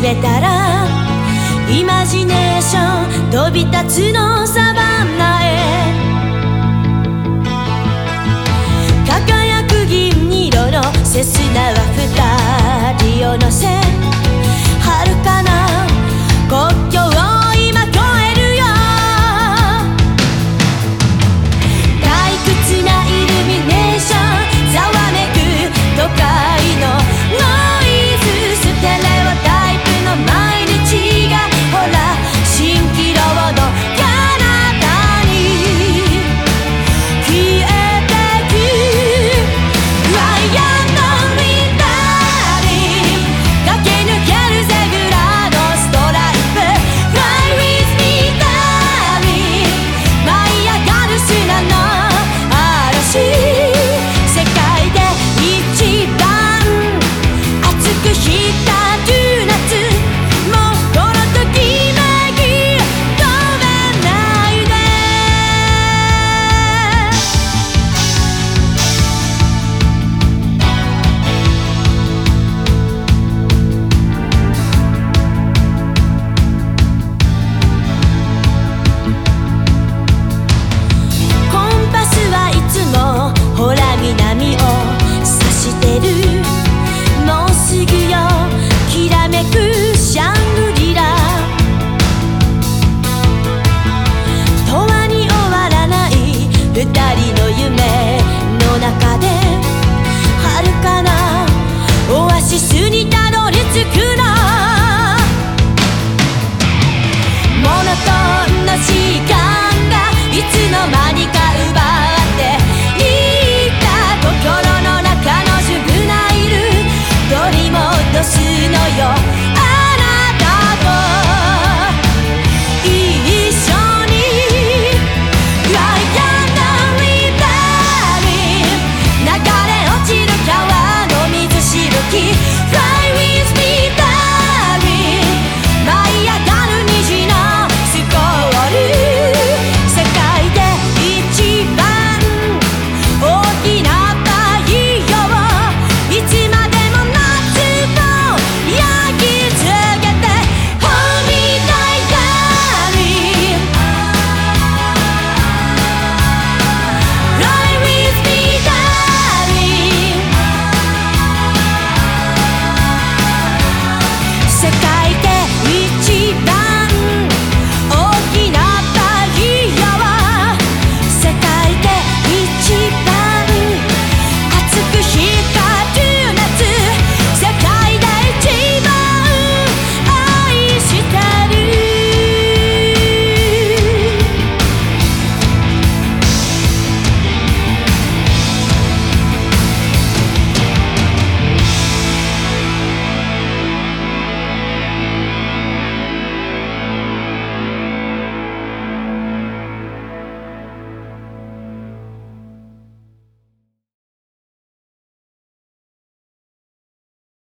言たらイマジネーション飛び立つのサバンナ。